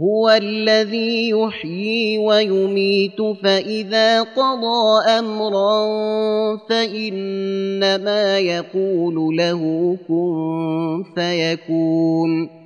هو الذي يحيي ويميت فإذا قضى أمرا فإنما يقول له كن فيكون.